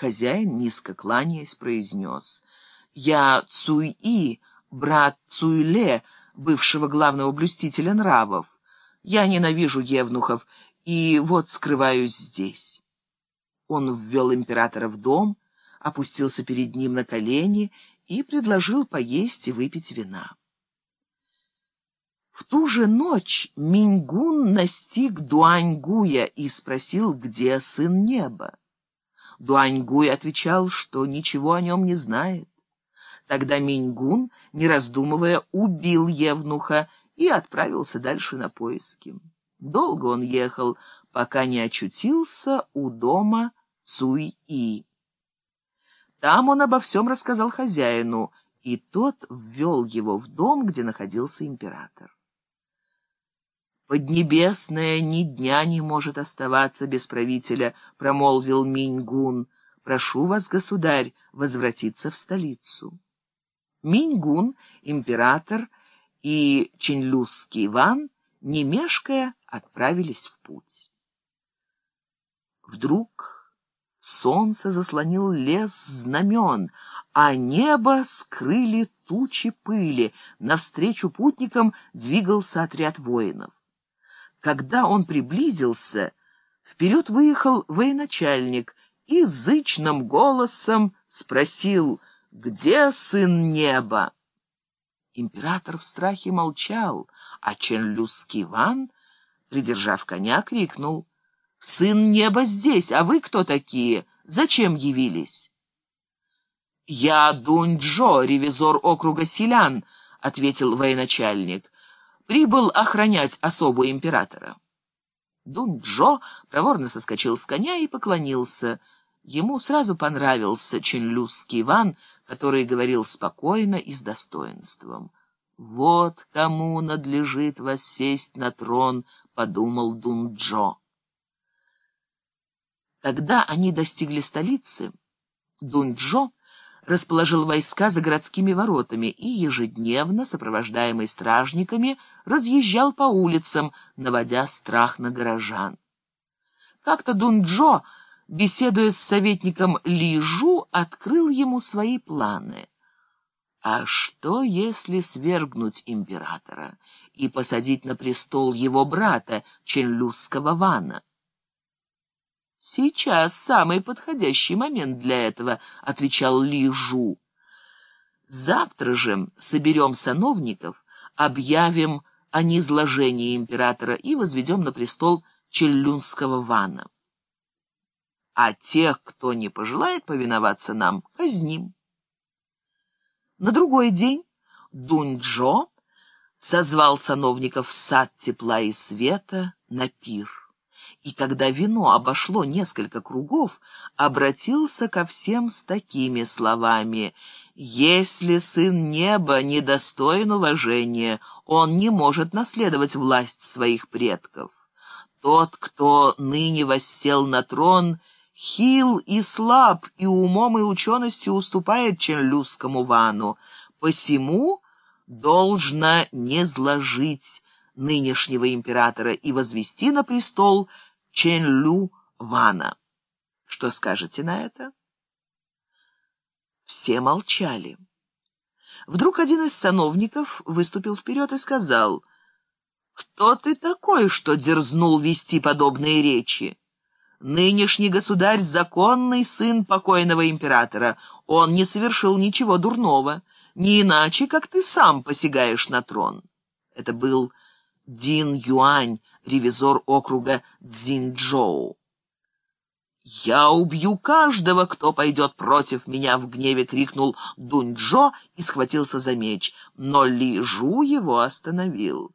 Хозяин, низко кланяясь, произнес. «Я Цуй-И, брат Цуйле, бывшего главного блюстителя нравов. Я ненавижу евнухов, и вот скрываюсь здесь». Он ввел императора в дом, опустился перед ним на колени и предложил поесть и выпить вина. В ту же ночь Миньгун настиг Дуаньгуя и спросил, где сын неба. Дуаньгуй отвечал, что ничего о нем не знает. Тогда Миньгун, не раздумывая, убил Евнуха и отправился дальше на поиски. Долго он ехал, пока не очутился у дома Цуй-И. Там он обо всем рассказал хозяину, и тот ввел его в дом, где находился император. «Поднебесная ни дня не может оставаться без правителя», — промолвил Миньгун. «Прошу вас, государь, возвратиться в столицу». Миньгун, император и Чинлюсский Иван, не мешкая, отправились в путь. Вдруг солнце заслонил лес знамен, а небо скрыли тучи пыли. Навстречу путникам двигался отряд воинов. Когда он приблизился, вперед выехал военачальник и зычным голосом спросил, где сын неба? Император в страхе молчал, а Ченлюский Иван, придержав коня, крикнул, «Сын неба здесь, а вы кто такие? Зачем явились?» «Я Дунь-Джо, ревизор округа Селян», — ответил военачальник прибыл охранять особу императора. Дунь-Джо проворно соскочил с коня и поклонился. Ему сразу понравился Ченлюсский Иван, который говорил спокойно и с достоинством. «Вот кому надлежит воссесть на трон», — подумал Дунь-Джо. Когда они достигли столицы, Дунь-Джо расположил войска за городскими воротами и ежедневно, сопровождаемый стражниками, разъезжал по улицам, наводя страх на горожан. Как-то Дунджо, беседуя с советником Лижу, открыл ему свои планы. А что, если свергнуть императора и посадить на престол его брата, Ченлюсского Вана? «Сейчас самый подходящий момент для этого», — отвечал Лижу. «Завтра же соберем сановников, объявим о низложении императора и возведем на престол Челлюнского Вана. А тех, кто не пожелает повиноваться нам, казним». На другой день Дунь-Джо созвал сановников в сад тепла и света на пир и когда вино обошло несколько кругов, обратился ко всем с такими словами «Если сын неба недостоин уважения, он не может наследовать власть своих предков. Тот, кто ныне воссел на трон, хил и слаб, и умом и ученостью уступает Ченлюскому Вану, посему должно не зложить нынешнего императора и возвести на престол Чен-Лю Вана. Что скажете на это? Все молчали. Вдруг один из сановников выступил вперед и сказал, «Кто ты такой, что дерзнул вести подобные речи? Нынешний государь — законный сын покойного императора. Он не совершил ничего дурного, не иначе, как ты сам посягаешь на трон». Это был Дин Юань, ревизор округа Цзиньчжоу. «Я убью каждого, кто пойдет против меня!» — в гневе крикнул Дуньчжо и схватился за меч, но Ли Жу его остановил.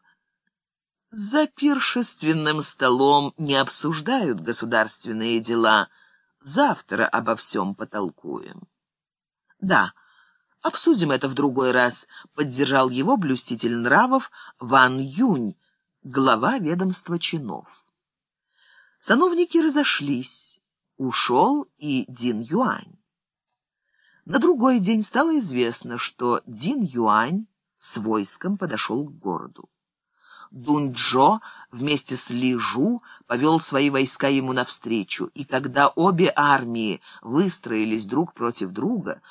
За пиршественным столом не обсуждают государственные дела. Завтра обо всем потолкуем. Да, обсудим это в другой раз, поддержал его блюститель нравов Ван Юнь, глава ведомства чинов. Сановники разошлись. Ушел и Дин Юань. На другой день стало известно, что Дин Юань с войском подошел к городу. Дунджо вместе с Лижу повел свои войска ему навстречу, и когда обе армии выстроились друг против друга,